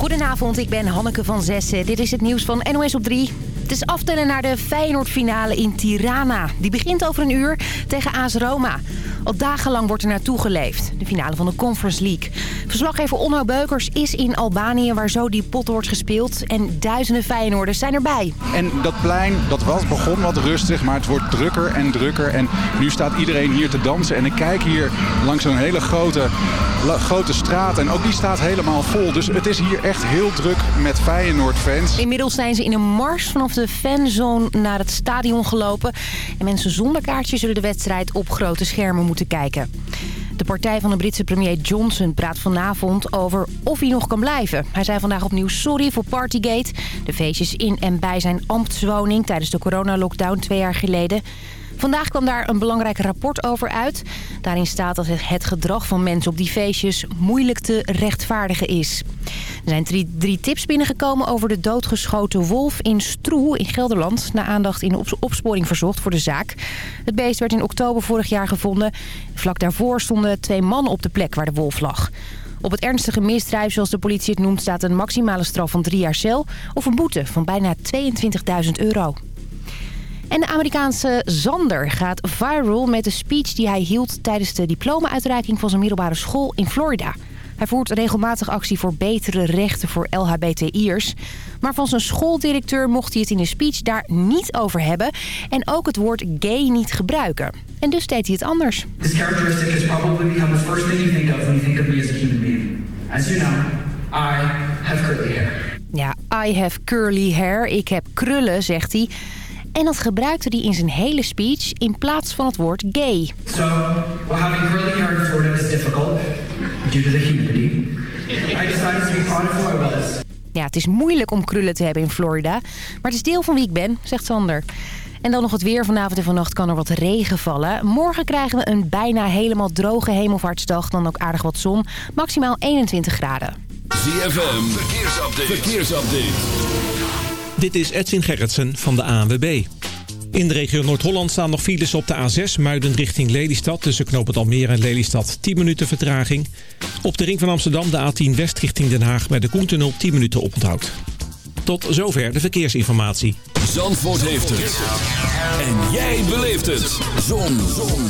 Goedenavond, ik ben Hanneke van Zessen. Dit is het nieuws van NOS op 3. Het is aftellen naar de Feyenoord-finale in Tirana. Die begint over een uur tegen AS Roma. Al dagenlang wordt er naartoe geleefd. De finale van de Conference League. Verslaggever Onno Beukers is in Albanië waar zo die pot wordt gespeeld. En duizenden Feyenoorders zijn erbij. En dat plein, dat was, begon wat rustig, maar het wordt drukker en drukker. En nu staat iedereen hier te dansen. En ik kijk hier langs een hele grote, grote straat. En ook die staat helemaal vol. Dus het is hier echt heel druk met Feyenoord-fans. Inmiddels zijn ze in een mars vanaf de fanzone naar het stadion gelopen. En mensen zonder kaartje zullen de wedstrijd op grote schermen moeten kijken. De partij van de Britse premier Johnson praat vanavond over of hij nog kan blijven. Hij zei vandaag opnieuw sorry voor Partygate. De feestjes in en bij zijn ambtswoning tijdens de coronalockdown twee jaar geleden. Vandaag kwam daar een belangrijk rapport over uit. Daarin staat dat het gedrag van mensen op die feestjes moeilijk te rechtvaardigen is. Er zijn drie, drie tips binnengekomen over de doodgeschoten wolf in Stroe in Gelderland... na aandacht in opsporing verzocht voor de zaak. Het beest werd in oktober vorig jaar gevonden. Vlak daarvoor stonden twee mannen op de plek waar de wolf lag. Op het ernstige misdrijf, zoals de politie het noemt... staat een maximale straf van drie jaar cel of een boete van bijna 22.000 euro. En de Amerikaanse Zander gaat viral met de speech die hij hield... tijdens de diploma-uitreiking van zijn middelbare school in Florida. Hij voert regelmatig actie voor betere rechten voor LHBTI'ers. Maar van zijn schooldirecteur mocht hij het in de speech daar niet over hebben... en ook het woord gay niet gebruiken. En dus deed hij het anders. This characteristic has probably become the first thing you think of when you think of me as a human being. As you know, I have curly hair. Ja, I have curly hair. Ik heb krullen, zegt hij. En dat gebruikte hij in zijn hele speech in plaats van het woord gay. So, well, having curly hair in Florida is difficult due to the humidity. I decided to be proud of who I was. Ja, het is moeilijk om krullen te hebben in Florida. Maar het is deel van wie ik ben, zegt Sander. En dan nog het weer. Vanavond en vannacht kan er wat regen vallen. Morgen krijgen we een bijna helemaal droge hemelvaartsdag. Dan ook aardig wat zon. Maximaal 21 graden. ZFM, verkeersupdate. verkeersupdate. Dit is Edwin Gerritsen van de ANWB. In de regio Noord-Holland staan nog files op de A6 Muiden richting Lelystad. Tussen knooppunt Almere en Lelystad 10 minuten vertraging. Op de ring van Amsterdam de A10 West richting Den Haag bij de Koentunnel 10 minuten oponthoud. Tot zover de verkeersinformatie. Zandvoort heeft het. En jij beleeft het. Zon. Zon.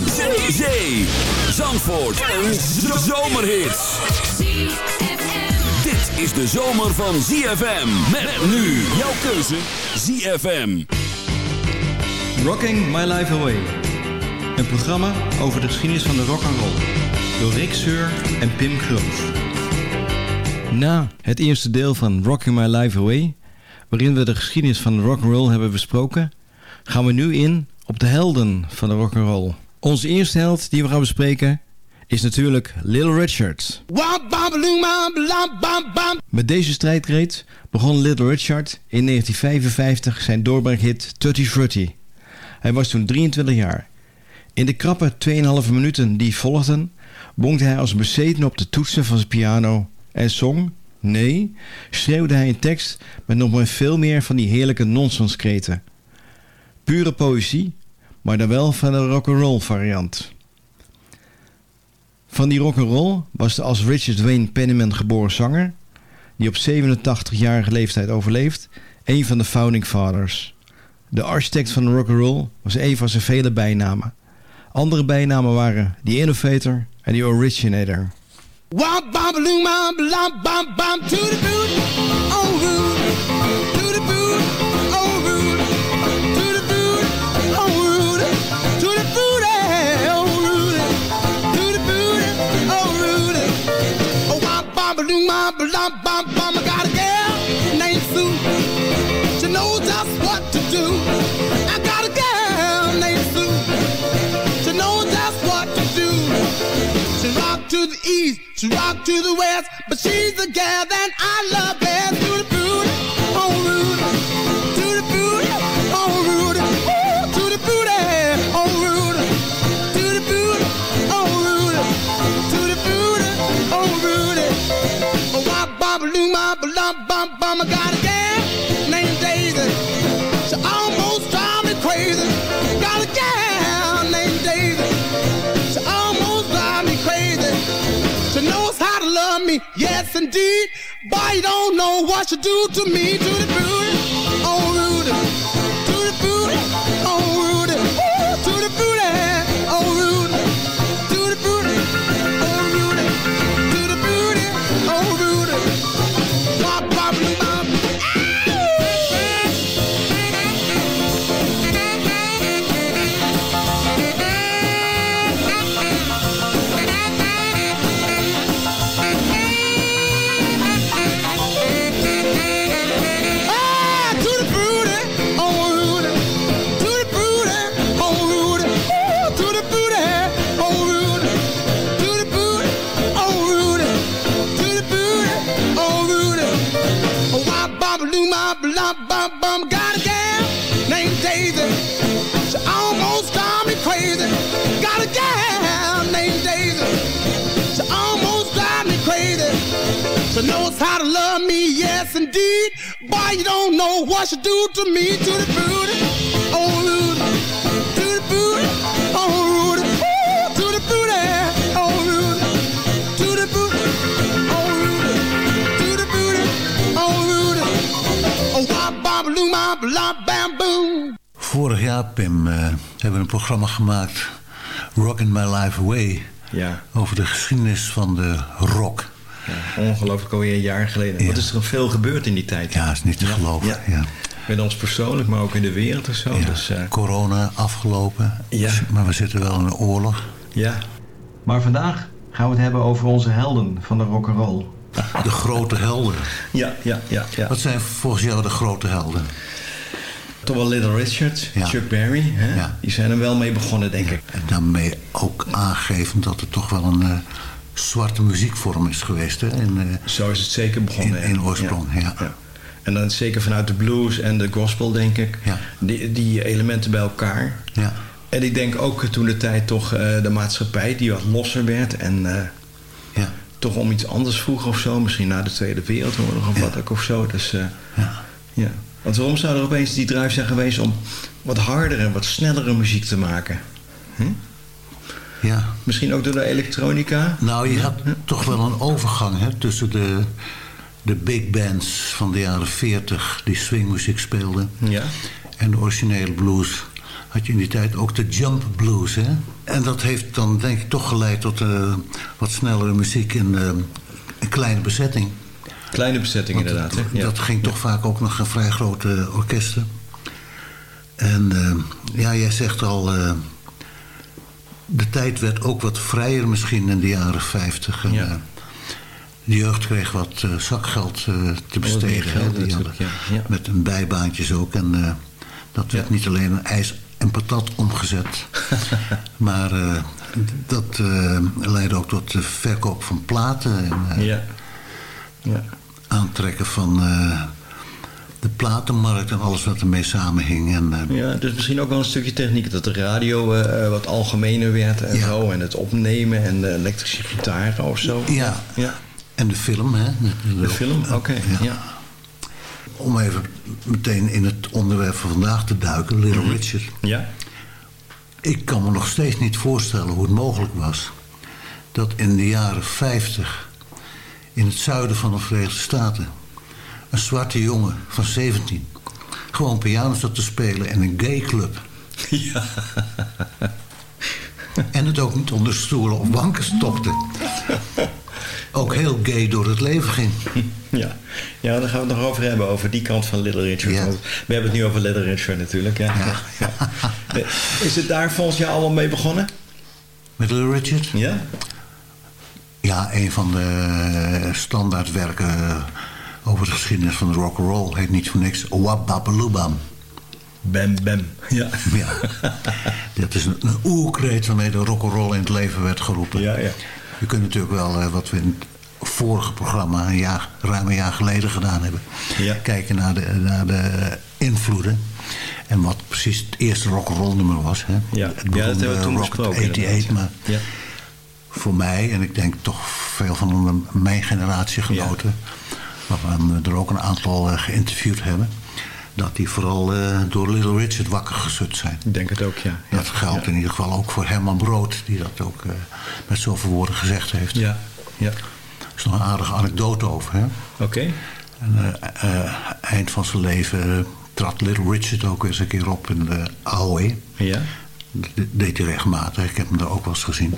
Zee. Zandvoort. Een zomerhit. Is de zomer van ZFM. Met nu jouw keuze ZFM. Rocking My Life Away. Een programma over de geschiedenis van de rock and roll. Door Rick Seur en Pim Groof. Na het eerste deel van Rocking My Life Away, waarin we de geschiedenis van de rock and roll hebben besproken, gaan we nu in op de helden van de rock and roll. Onze eerste held die we gaan bespreken is natuurlijk Little Richard. Met deze strijdkreet begon Little Richard in 1955 zijn doorbraakhit Tutti Frutti. Hij was toen 23 jaar. In de krappe 2,5 minuten die volgden, bonkte hij als bezeten op de toetsen van zijn piano en zong, nee, schreeuwde hij een tekst met nog maar veel meer van die heerlijke nonsenskreten. Pure poëzie, maar dan wel van de rock'n'roll variant. Van die rock'n'roll was de als Richard Wayne Penniman geboren zanger, die op 87-jarige leeftijd overleeft, een van de founding fathers. De architect van de rock'n'roll was een van zijn vele bijnamen. Andere bijnamen waren The Innovator en The Originator. I got a girl named Sue. She knows just what to do. I got a girl named Sue. She knows just what to do. She rock to the east, she rock to the west, but she's the girl that I love best. You don't know what you do to me, to the booty. Oh, Rudy. To the booty. Oh, She knows how to love me, yes indeed. Boy, you don't know what she do to me, to the booty, oh Rudy, to the booty, oh Rudy, Ooh, to the booty, oh Rudy, to the booty, oh Rudy, to the booty, oh Rudy, oh wop, bop, loo, ma, blah, bam, boom. Vorig jaar, Pim, eh, hebben we een programma gemaakt... Rockin' My Life Away. Ja. Over de geschiedenis van de rock. Ja, ongelooflijk alweer een jaar geleden. Ja. Wat is er veel gebeurd in die tijd? Ja, is niet te geloven. Ja. Ja. Met ons persoonlijk, maar ook in de wereld en zo. Ja. Dus, eh, Corona afgelopen. Ja. Maar we zitten wel in een oorlog. ja. Maar vandaag gaan we het hebben over onze helden van de rock'n'roll. De grote helden. Ja, ja, ja, ja. Wat zijn volgens jou de grote helden? Toch wel Little Richard, Ja. Chuck Berry. Hè? Ja. Die zijn er wel mee begonnen, denk ik. En daarmee ook aangeven dat het toch wel een eh, zwarte muziekvorm is geweest. Hè? Eh, Zo is het zeker begonnen. In- in oorsprong, ja. En dan zeker vanuit de blues en de gospel, denk ik. Ja. Die, die elementen bij elkaar. ja. En ik denk ook toen de tijd toch eh, de maatschappij die wat losser werd. En eh, Ja. toch om iets anders vroeg of zo. Misschien na de Tweede Wereldoorlog of wat ook of zo. Dus Ja. ja. Want waarom zou er opeens die drive zijn geweest om wat harder en wat snellere muziek te maken? Ja. Misschien ook door de elektronica? Nou, je had toch wel een overgang hè, tussen de, de big bands van de jaren 40 die swingmuziek speelden Ja. en de originele blues. Had je in die tijd ook de jump blues. Hè? En dat heeft dan denk ik toch geleid tot eh, wat snellere muziek in eh, een kleine bezetting. Kleine bezetting Want inderdaad. Dat? Ja. dat ging toch vaak ook nog een vrij grote orkesten. En eh, ja, jij zegt al... de tijd werd ook wat vrijer misschien in de jaren 50. En, Ja. eh, de jeugd kreeg wat eh, zakgeld eh, te besteden. geld die hadden- ja, ja. Met een bijbaantjes ook. En dat werd niet alleen in ijs en patat omgezet. maar dat leidde ook tot de verkoop van platen. En, Ja. ja. aantrekken van de platenmarkt en alles wat ermee samenhing. En, eh, Ja, dus misschien ook wel een stukje techniek. Dat de radio eh, eh, wat algemener werd en Ja. zo. En het opnemen en de elektrische gitaren of zo. ja. Ja. en de film. Hè? De film, oké. Ja. Om even meteen in het onderwerp van vandaag te duiken, Little Mhm. Richard. Ja. Ik kan me nog steeds niet voorstellen hoe het mogelijk was... dat in de jaren 50 in het zuiden van de Verenigde Staten... een zwarte jongen van 17 gewoon piano zat te spelen in een gay club. Ja. En het ook niet onder stoelen of banken stopte. Ook heel gay door het leven ging. Ja. ja, daar gaan we het nog over hebben, over die kant van Little Richard. Ja. We hebben het nu over Little Richard natuurlijk. Ja. Ja. Is het daar volgens jou allemaal mee begonnen? Met Little Richard? Ja? Ja, een van de standaardwerken over de geschiedenis van de rock'n'roll heet niet voor niks Wababaloobam. Bam, bam. Ja. Ja, dat is een, een oerkreet waarmee de rock'n'roll in het leven werd geroepen. Ja, ja. Je kunt natuurlijk wel, eh, wat we in het vorige programma een jaar, ruim een jaar geleden gedaan hebben, Ja. kijken naar de, naar de invloeden. En wat precies het eerste rock'n'roll nummer was. Hè? Ja. Het Ja, dat hebben we toen Rocket besproken, 88, inderdaad, maar Ja. voor mij, en ik denk toch veel van mijn generatiegenoten... waarvan we er ook een aantal eh, geïnterviewd hebben... dat die vooral eh, door Little Richard wakker geschud zijn. Ik denk het ook, ja. ja. Dat geldt ja. in ieder geval ook voor Herman Brood... die dat ook eh, met zoveel woorden gezegd heeft. Ja, ja. is nog een aardige anekdote over. hè. Oké. En, eh, eh, eind van zijn leven eh, trad Little Richard ook eens een keer op in de AOE. Ja. Dat deed hij regelmatig. Ik heb hem daar ook wel eens gezien.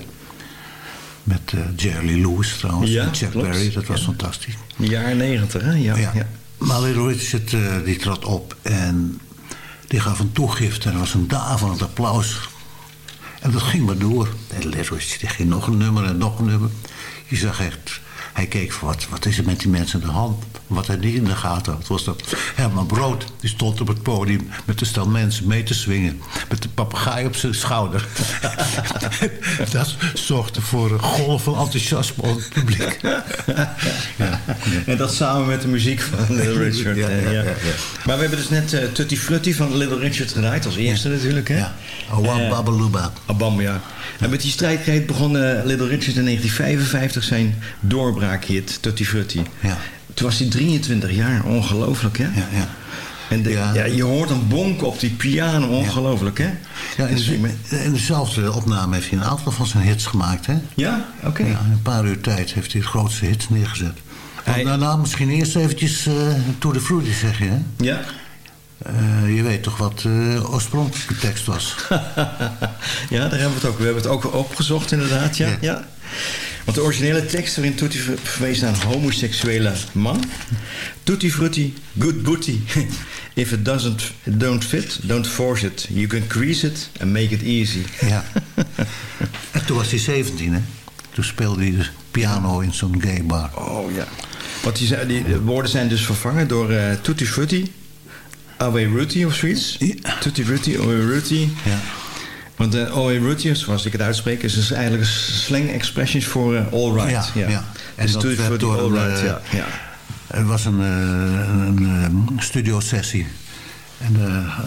Met eh, Jerry Lewis trouwens. Ja, en Chuck klopt. Berry. Dat was Ja. fantastisch. De jaren negentig, hè? Ja. Ja. ja. Maar Little Richard eh, die trad op en die gaf een toegift. En er was een daverend applaus. En dat ging maar door. En Little Richard die ging nog een nummer en nog een nummer. Je zag echt... Hij keek van wat, wat is er met die mensen aan de hand? Wat hij niet in de gaten had, was dat Herman Brood... die stond op het podium met een stel mensen mee te swingen. Met de papegaai op zijn schouder. dat zorgde voor een golf van enthousiasme onder het publiek. ja. En dat samen met de muziek van Little Richard. Ja, eh, ja. Maar we hebben dus net eh, Tutti Frutti van Little Richard gedraaid. Als eerste natuurlijk, hè? Ja. Awam Eh, Babaluba. Abam, ja. En met die strijdkreet begon eh, Little Richard in 1955 zijn doorbraakhit Tutti Frutti. Ja. Toen was hij 23 jaar. Ongelooflijk, hè? Ja, ja. En de- Ja. ja. je hoort een bonk op die piano. Ongelooflijk, hè? Ja, in, Dus- de- in dezelfde opname heeft hij een aantal van zijn hits gemaakt. Hè? ja? Oké. Ja, in een paar uur tijd heeft hij de grootste hits neergezet. Maar Hij- daarna misschien eerst eventjes eh To the Fruity, zeg je. Hè? Ja? Eh, je weet toch wat de oorspronkelijke tekst was? ja, daar hebben we het ook. We hebben het ook opgezocht inderdaad, ja. Ja. ja. Want de originele tekst waarin Tutti ver- verwees naar een homoseksuele man. Tutti frutti, good booty. If it doesn't, it don't fit, don't force it. You can crease it and make it easy. ja. En toen was hij 17, hè? Toen speelde hij dus piano in zo'n gay bar. Oh ja. Want die, die woorden zijn dus vervangen door eh, Tutti frutti, Away Ruti of zoiets. Ja. Tutti frutti, Away Ruti. Ja. Want uh, Away Ruti, zoals ik het uitspreek, is dus eigenlijk slang expressions voor eh, all right. Ja, ja. En En dus dat werd frutti, door all een, right, eh, ja. ja. Het was een, eh, een, een studiosessie. En eh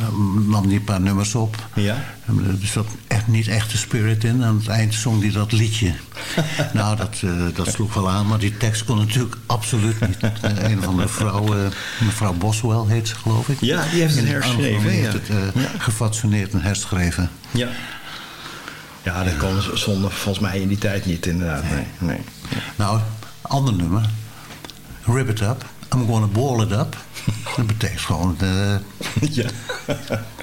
nam die een paar nummers op. Ja. En er zat echt niet echt de spirit in. Aan het eind zong hij dat liedje. nou, dat, eh, dat sloeg wel aan. Maar die tekst kon natuurlijk absoluut niet. Een van de vrouwen, mevrouw Boswell heet ze geloof ik. Ja, die heeft het herschreven, ja. heeft het Ja. gefatsoeneerd en herschreven. Ja. Ja, dat kon zonder volgens mij in die tijd niet, inderdaad. Nee, nee. Nou, ander nummer. Rip it up. I'm gonna ball it up. Dat betekent gewoon... eh, Ja.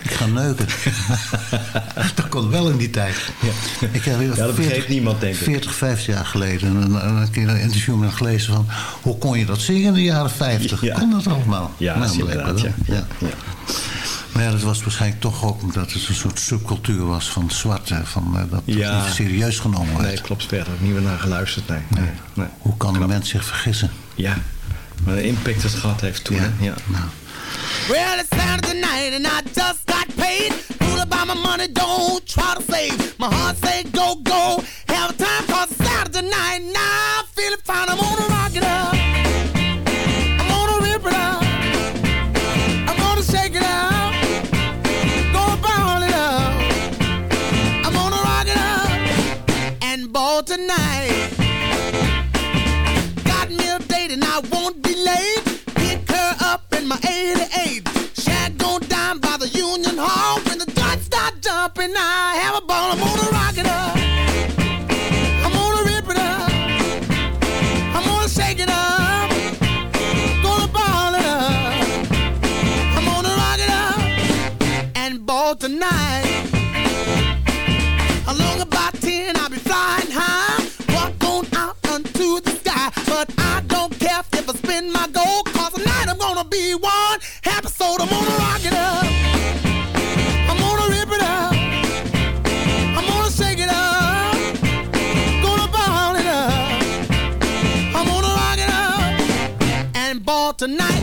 Ik ga neuken. dat kon wel in die tijd. Ik heb Ja, dat begreep niemand, denk ik. 40, 50 jaar geleden een, een keer een interview met gelezen van... hoe kon je dat zingen in de jaren 50? Ja. Kon dat allemaal? Ja, Nou, inderdaad, ja. Ja. Ja. Maar ja, dat was waarschijnlijk toch ook omdat het een soort subcultuur was van zwarte. Van, eh, dat Ja. niet serieus genomen werd. Nee, klopt. Verder niet meer naar geluisterd. Nee. nee. nee. Hoe kan een mens zich vergissen? Ja. Maar de impact het gehad heeft toen. Ja. hè? Ja. Nou, Well, it's Saturday night and I just got paid. Fool about my money, don't try to save. My heart say go, go. Have a time cause it's Saturday night. Now 88. Shag gon' down by the Union Hall. When the dots start jumping, I have a ball. I'm gonna rock it up. Be one happy soul. I'm gonna rock it up. I'm gonna rip it up. I'm gonna shake it up. Gonna ball it up. I'm gonna rock it up and ball tonight.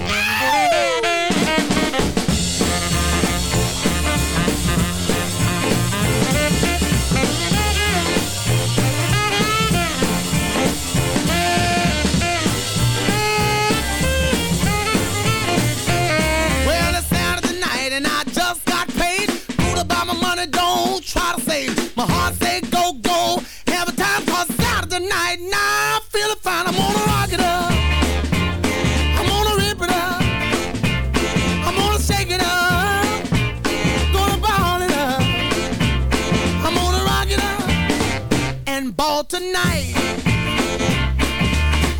I'm gonna rock it up. I'm gonna rip it up. I'm gonna shake it up. Gonna ball it up. I'm gonna rock it up and ball tonight.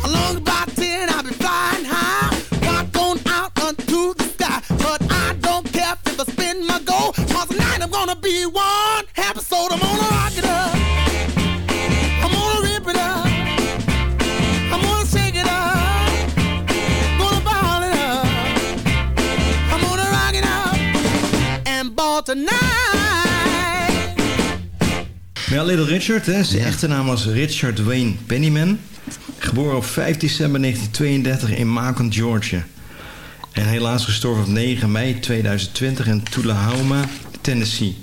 Along about ten, I'll be flying high. Rock on out unto the sky, but I don't care if I spend my gold. Cause tonight I'm gonna be one. Ja, Little Richard, hè, zijn echte naam was Richard Wayne Pennyman. Geboren op 5 december 1932 in Macon, Georgia. En helaas gestorven op 9 mei 2020 in Tullahoma, Tennessee.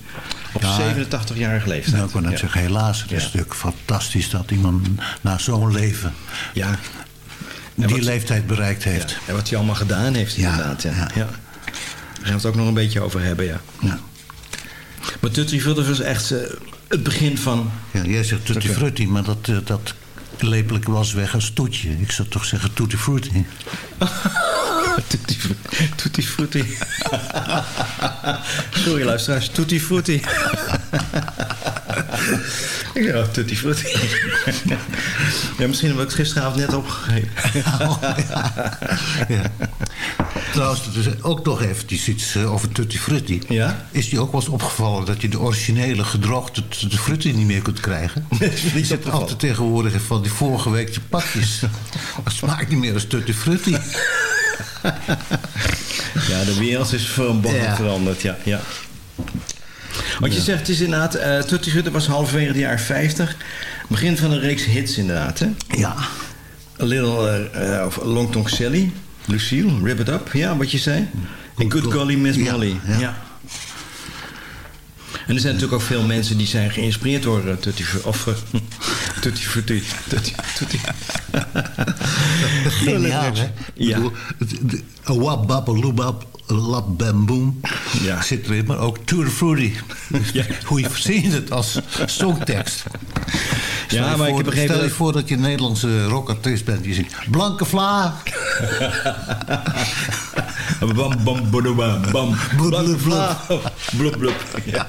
Op Ja, 87-jarige leeftijd. Nou, ik wou net Ja. zeggen, helaas. Het is natuurlijk fantastisch dat iemand na zo'n leven Ja. die wat- leeftijd bereikt heeft. En wat hij allemaal gedaan heeft inderdaad. Ja, ja. Daar gaan we het ook nog een beetje over hebben, ja. Ja. Maar Tutti Frutti was echt eh, het begin van... Ja, jij zegt tutti frutti, maar dat, eh, dat lepelijk was weg als toetje. Ik zou toch zeggen tutti frutti. Tutti, tutti Frutti. Sorry luisteraars, Tutti Frutti. Oh, Tutti Frutti. ja, misschien heb ik het gisteravond net opgegeven. Ja. Trouwens, er is ook nog eventjes iets eh, over tutti frutti. Ja? Is die ook wel eens opgevallen dat je de originele gedroogde tutti frutti niet meer kunt krijgen? Hebt opgevallen. altijd tegenwoordig van die vorige weekse pakjes. Dat smaakt niet meer als tutti frutti. Ja, de wereld is voor een Ja. veranderd, ja. ja. Wat je zegt is inderdaad, eh Tutti was halverwege de jaren 50. Begin van een reeks hits inderdaad, hè? Ja. A Little eh, of Long Tongue Sally, Lucille, Rip It Up, ja, wat je zei. En Good Golly Miss Molly. ja. Ja. En er zijn natuurlijk ook veel mensen die zijn geïnspireerd door eh, Tutti. Of eh, Tutti Frutti. Tutti Tutti. Geniaal, hè? Ja. bedoel, het- de- A wap bap, a loebap, a lap bam boom. Ja. Zit erin, maar ook Tour Fruity. Ja. Hoe je verzint het als songtekst. Stel Ja, je maar ik voor- heb begrepen Stel je dat- voor dat je een Nederlandse rockartiest bent. Die zingt Blanke Vla. Bam, bam, bam, bam, bam. Blub, Blam, blub, bla. Blub, blub. Ja.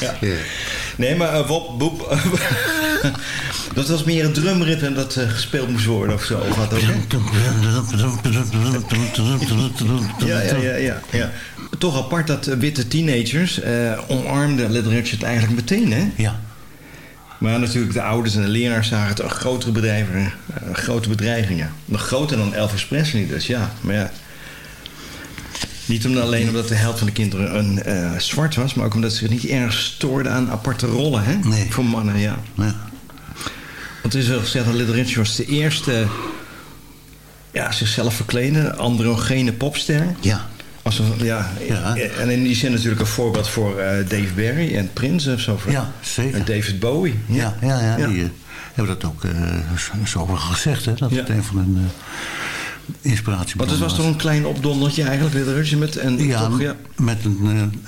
Ja. Ja. Nee, maar uh, wop, boep. dat was meer een drumritme dat eh, gespeeld moest worden of zo. Of wat ook? Ja, ja, ja, ja, ja. Toch apart dat eh, witte teenagers eh omarmden Little Richard eigenlijk meteen, hè? Ja. Maar natuurlijk de ouders en de leraars zagen het grotere bedrijven, grote bedreigingen. Nog groter dan Elvis Presley dus, ja. Maar ja, niet om, alleen omdat de helft van de kinderen een, zwart was... maar ook omdat ze zich niet erg stoorden aan aparte rollen, hè? Nee. Voor mannen, ja. Ja. Want is wel gezegd dat Little Richard was de eerste... ja, zichzelf verklede, androgene popster. Ja. Ja, Ja. En in die zin natuurlijk een voorbeeld voor eh, Dave Barry en Prince of zo. Ja, zeker. En David Bowie. Ja, ja, ja, Ja. die eh, hebben dat ook eh, zo- gezegd, hè? Dat het een van hun uh, inspiratie Want het was toch een klein opdondertje eigenlijk, Little Richard, met, en Ja, toch, ja. met een, een,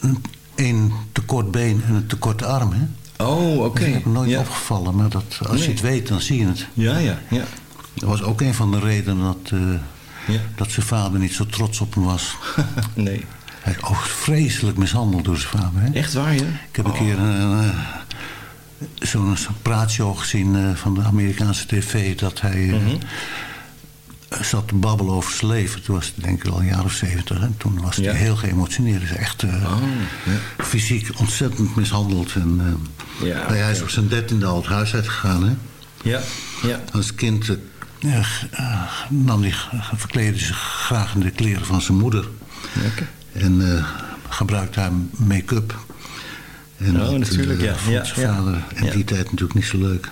een, een te kort been en een te korte arm, hè? Oh, oké. Dat is me nooit ja. opgevallen, maar dat, als je het weet, dan zie je het. ja, ja, ja. Dat was ook een van de redenen dat, eh, Ja. dat zijn vader niet zo trots op hem was. nee. Hij is ook vreselijk mishandeld door zijn vader, hè? Echt waar, ja? Ik heb een keer een, eh, zo'n praatshow gezien eh, van de Amerikaanse tv... dat hij Mhm. Zat te babbelen over zijn leven. Toen was het denk ik al een jaar of zeventig. En toen was hij Ja. heel geëmotioneerd. Hij is echt eh, Oh, ja. fysiek ontzettend mishandeld. En, eh, Ja, hij is op zijn dertiende al het huis uitgegaan. Hè? Ja, ja. Als kind eh, nam hij, verkleedde zich graag in de kleren van zijn moeder. En gebruikte hij make-up. En Oh, natuurlijk, ja. vond Ja, zijn ja. vader in die tijd natuurlijk niet zo leuk.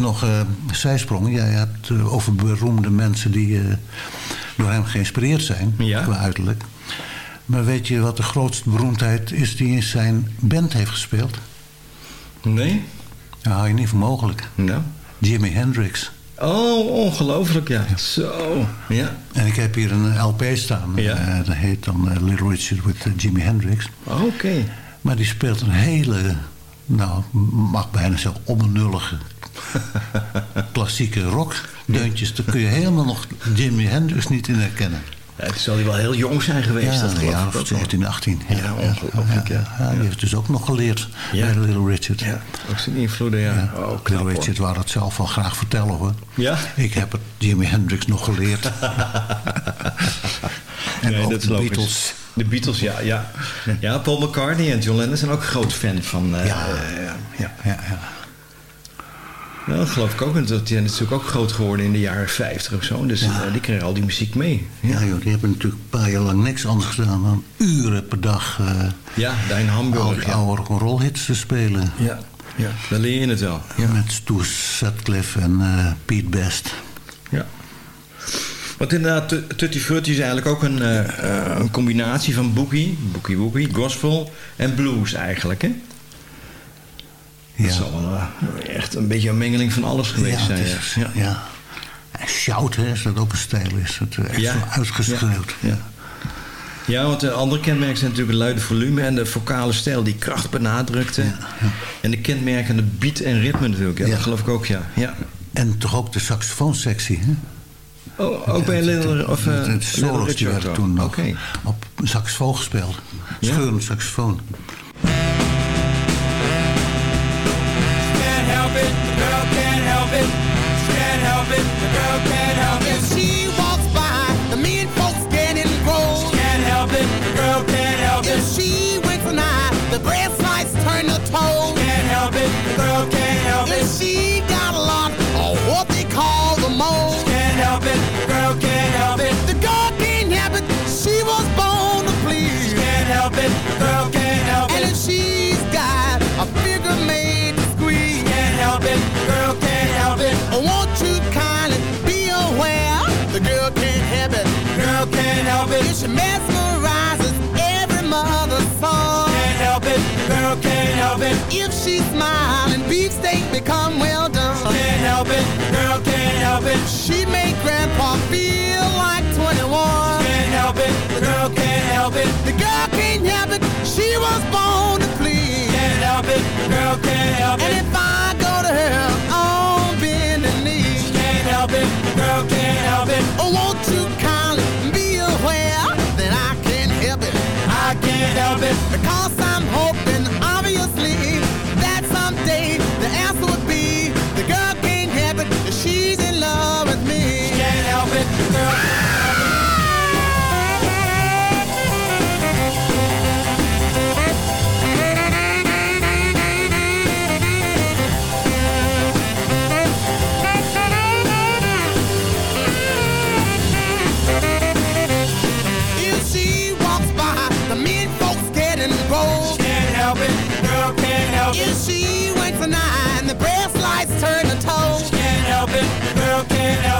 Even nog eh zijsprong. Jij hebt eh, over beroemde mensen die eh, door hem geïnspireerd zijn, Ja. qua uiterlijk. Maar weet je wat de grootste beroemdheid is die in zijn band heeft gespeeld? Nee? Dat hou je niet voor mogelijk. Jimi Hendrix. Oh, ongelooflijk, ja. Zo, ja. En ik heb hier een LP staan. Ja. Eh, dat heet dan eh, Little Richard with eh, Jimi Hendrix. Oké. Maar die speelt een hele, nou, mag bijna zeggen, onbenullige klassieke rockdeuntjes. Daar kun je helemaal nog Jimi Hendrix niet in herkennen. Ja, het zal hij wel heel jong zijn geweest. Ja, dat geloof ik of ook wel. 17, 18. Ja, ongelooflijk, ja. ja. Die heeft dus ook nog geleerd Ja. bij Little Richard. Ja, ook zijn invloeden, ja. Ja. Oh, knap, Little. Richard wou dat zelf wel graag vertellen hoor. Ja? Ik heb het Jimi Hendrix nog geleerd. en Nee, ook dat de logisch. Beatles. De Beatles, ja, ja. Ja, Paul McCartney en John Lennon zijn ook groot fan van... eh, Ja. eh, ja. Ja, ja, ja. Nou, dat geloof ik ook. want Die zijn natuurlijk ook groot geworden in de jaren 50 of zo. Dus Ja. eh, die kregen al die muziek mee. Ja, joh, die hebben natuurlijk een paar jaar lang niks anders gedaan dan uren per dag eh Ja, daar in Hamburg. oude, ja. oude rock'n'roll hits te spelen. Ja, ja, dan leer je het wel. Ja. Met Stu Sutcliffe en eh, Pete Best. ja. Want inderdaad, Tu- Tutti Frutti is eigenlijk ook een, een combinatie van boogie, boogie woogie, gospel en blues eigenlijk, hè? Ja, Dat zal wel eh, echt een beetje een mengeling van alles geweest ja, zijn. het ja. is, Ja. ja. En shout, hè, is dat ook een stijl is. Het eh, echt Ja. zo uitgeschreeuwd. Ja. Ja, want de andere kenmerken zijn natuurlijk het luide volume en de vocale stijl die kracht benadrukte. En de kenmerkende beat en ritme natuurlijk. Ja. Dat geloof ik ook, ja. ja. En toch ook de saxofoonsectie. Hè? Oh, ook bij Little, of, uh, het, het solos die werden toen Oké. op saxofoon gespeeld. Ja. Scheurende saxofoon. Help it. She can't help it, the girl can't help it. If she walks by, the mean folks getting gross. She can't help it, the girl can't help it. If she winks an eye, the breast lights turn to toes. Can't help it, the girl can't help it. If she got a lot of what they call the moles. Help it. She mesmerizes every mother's son. Can't help it, girl can't help it. If she smile and beefsteak become well done. Can't help it, girl can't help it. She make grandpa feel like 21. Can't help it, the girl can't help it. The girl can't help it, she was born to please. Can't help it, the girl can't help it. And if I go to her on bending knees. Can't help it, the girl can't help it. Oh, won't you kindly help it. Because I'm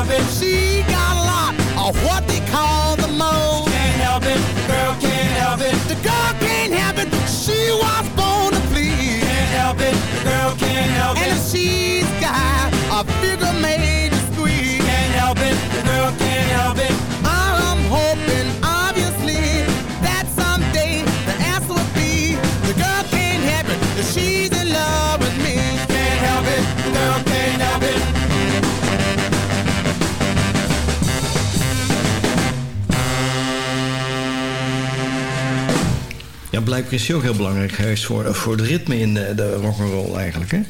help it. She got a lot of what they call the moles. Can't help it, girl can't help it. The girl can't help it, she was born to please. Can't help it, the girl can't help it. And if she's got a figure made Blijkbaar is hij ook heel belangrijk geweest voor, voor het ritme in de, de rock'n'roll eigenlijk, hè?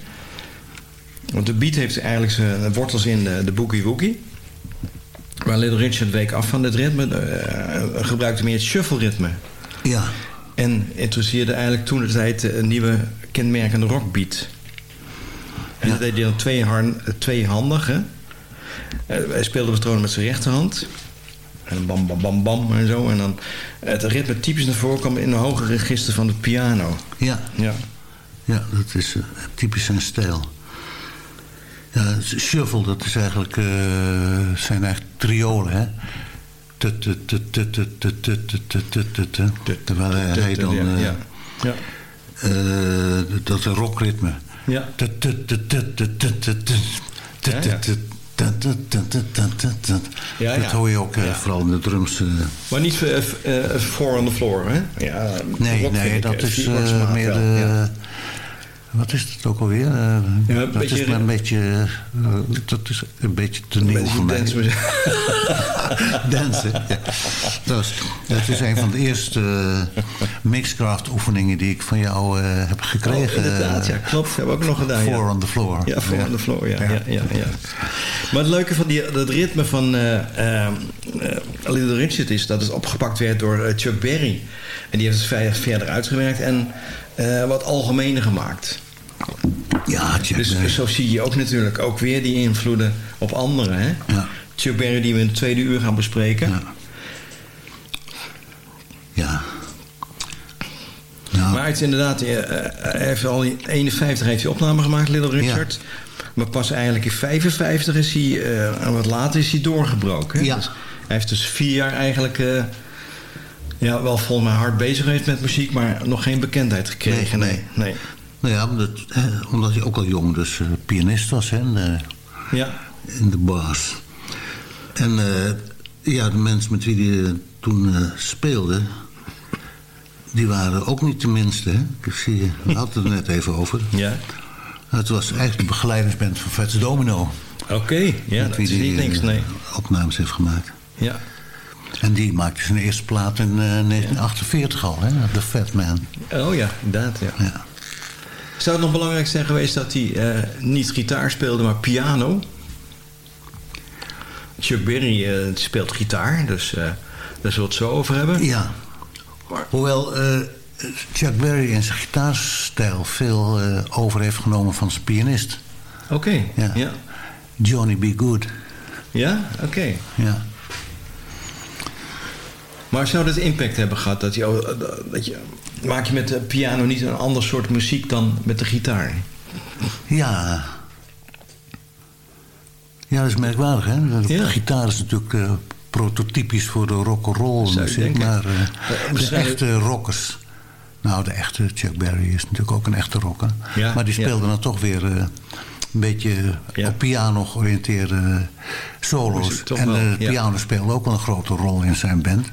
Want de beat heeft eigenlijk zijn wortels in de, de boogie woogie. Maar Little Richard week af van het ritme, eh, gebruikte meer het shuffle ritme. Ja, En introduceerde eigenlijk toen de tijd een nieuwe kenmerkende rockbeat. En Ja. dat deed hij dan twee tweehandig, hè? Eh, Hij speelde patronen met zijn rechterhand. En bam, bam, bam, bam en zo. En dan het ritme typisch naar voren kwam in de hoge register van de piano. Ja. Ja, ja dat is typisch zijn stijl. Ja, shuffle, dat is eigenlijk, zijn eigenlijk triolen, hè. Terwijl hij dan... Dat ja. Rockritme. Ja. Ja, ja. Dat hoor je ook eh, vooral in de drums. Eh. Maar niet eh, voor on the floor, hè? Ja, nee, nee dat is meer de... Wat is het ook alweer? Eh, dat beetje- is maar een beetje... eh, dat is een beetje te nieuw voor mij. muziek. Dansen, ja. Dat is, dat is een van de eerste eh, mixcraft oefeningen die ik van jou heb gekregen. Oh, inderdaad, ja, klopt. Hebben we ook nog gedaan, ja. Four on the floor. Ja, Four on the Floor, ja. ja. Ja, Maar het leuke van die, dat ritme van eh eh, eh, Little Richard is dat het opgepakt werd door Chuck Berry. En die heeft het ver- verder uitgewerkt en eh, wat algemener gemaakt. Ja, Chuck Dus Berry. zo zie je ook natuurlijk ook weer die invloeden op anderen. Hè? Ja. Chuck Berry die we in het tweede uur gaan bespreken. Ja. Ja. Nou, Maar het is inderdaad, eh, eh, hij heeft al in 51 heeft hij opname gemaakt, Little Richard. Maar pas eigenlijk in 55 is hij, en wat later is hij doorgebroken. hè. Ja. Dus hij heeft dus vier jaar eigenlijk, ja, wel volgens mij hard bezig geweest met muziek, maar nog geen bekendheid gekregen. Nee, Nee, nee. nou ja, omdat, eh, omdat hij ook al jong dus eh, pianist was hè, in, de, Ja, in de bars. En eh, ja, de mensen met wie hij eh, toen eh, speelde... die waren ook niet de minste. Hè? Ik zie, we hadden het er net even over. ja. Het was eigenlijk de begeleidingsband van Fats Domino. Oké, ja, dat is niet die, niks, nee. opnames heeft gemaakt. Ja. En die maakte zijn eerste plaat in eh, 1948 al, hè? The Fat Man. Oh ja, inderdaad, ja. Ja. Zou het nog belangrijk zijn geweest dat hij eh, niet gitaar speelde, maar piano? Chuck Berry eh, speelt gitaar, dus eh, daar zullen we het zo over hebben. ja. Hoewel eh, Chuck Berry in zijn gitaarstijl veel eh, over heeft genomen van zijn pianist. Oké, Ja. ja. ja. Johnny B. Good. Oké. Ja. Maar zou dat impact hebben gehad dat je, dat je... Maak je met de piano niet een ander soort muziek dan met de gitaar? Ja. Ja, dat is merkwaardig, hè? De Ja. gitaar is natuurlijk eh, prototypisch voor de rock'n'roll muziek. Maar eh, de misschien- echte rockers... Nou, de echte Chuck Berry is natuurlijk ook een echte rocker. Ja, maar die ja. speelde dan toch weer eh, een beetje Ja. op piano georiënteerde solo's. En de piano speelde ook wel een grote rol in zijn band.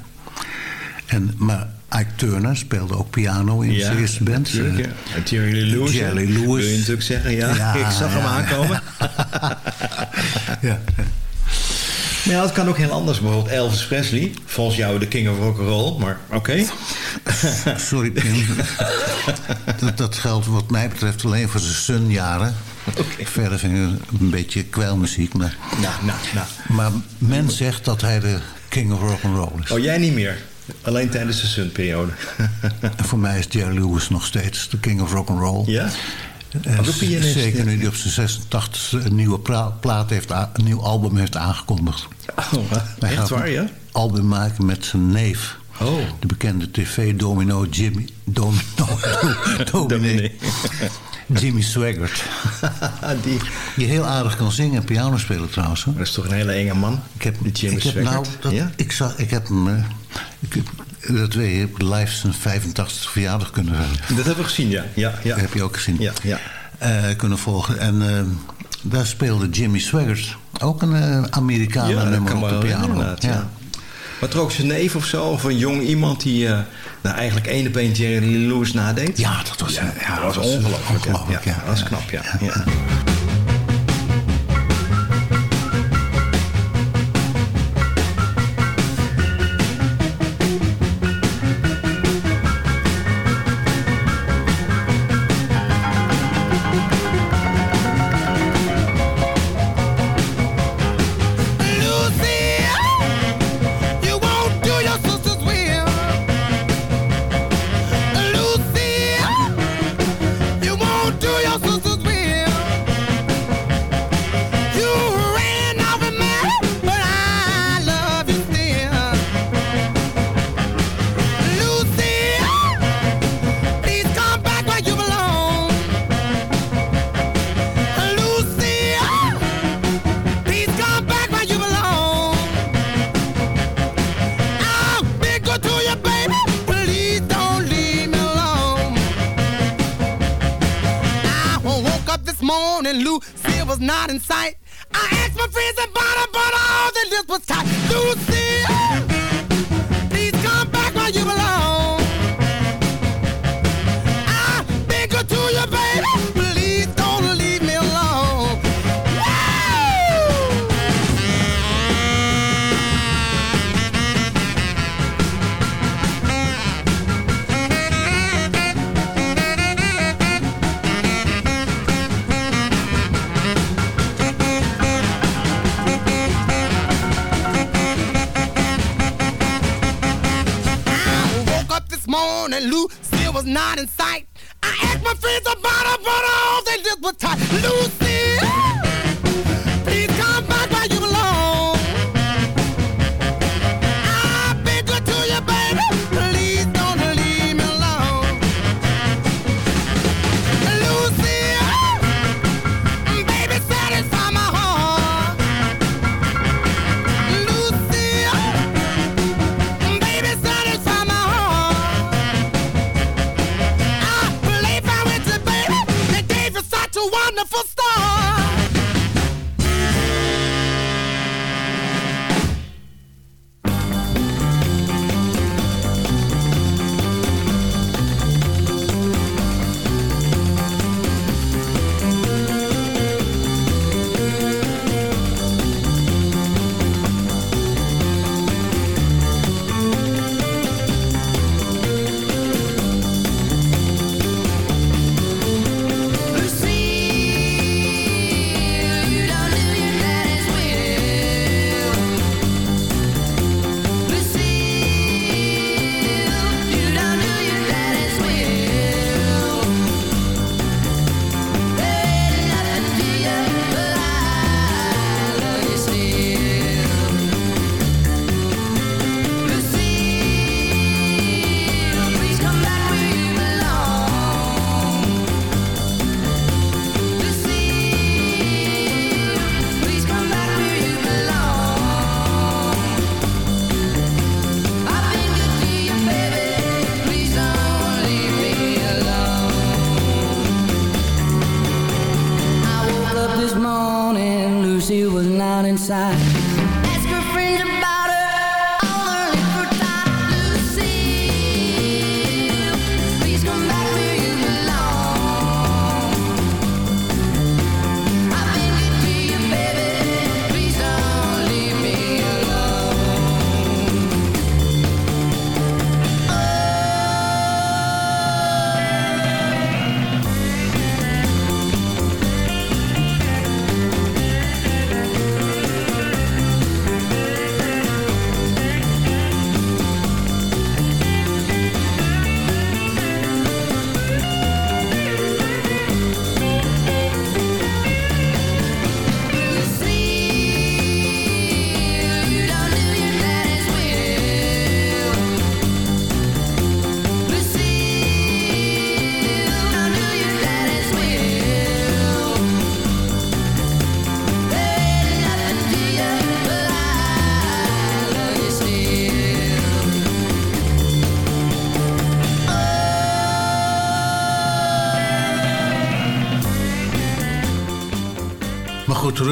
En, maar Ike Turner speelde ook piano in zijn eerste band. natuurlijk, Eh, ja. En Jerry Lewis. Jerry Lewis. Wil je natuurlijk zeggen, ja. Ik zag hem aankomen. ja. Maar ja, het kan ook heel anders. Bijvoorbeeld Elvis Presley. Volgens jou de king of rock'n'roll, maar oké. Sorry, Pim. dat, dat geldt wat mij betreft alleen voor zijn sunjaren. Verder vind ik een beetje kwijlmuziek. Maar, Nou, nou, nou. maar men zegt dat hij de king of rock'n'roll is. Oh, jij niet meer. Alleen tijdens de Sun-periode. En voor mij is Jerry Lewis nog steeds de king of rock'n'roll. ja? En Ook een pianist, zeker ja. nu hij op zijn 86e een nieuwe plaat heeft, een nieuw album heeft aangekondigd. Oh, Hij echt waar, een ja? album maken met zijn neef. Oh. De bekende tv-domino Jimmy... Domino... Dominee. Jimmy Swaggart. Die, Die heel aardig kan zingen en piano spelen trouwens. Dat is toch een hele enge man? Ik heb, Die Jimmy ik heb nou, Swaggart, dat, ja? ik, zag, ik heb hem, eh, ik, heb- dat weet je, heb live zijn 85 verjaardag kunnen, Dat hebben we gezien, ja. ja, ja. dat heb je ook gezien, Ja, ja. eh, kunnen volgen. En eh, daar speelde Jimmy Swaggart, ook een eh Amerikaan, Ja, nummer op de piano. inderdaad, ja. Maar ook zijn neef of zo, of een jong iemand die eh, nou, eigenlijk één op één Jerry Lewis nadeed? Ja, dat was, Ja, ja, dat was ongelooflijk. ja. ongelooflijk, ja, ja. dat Ja, knap, ja.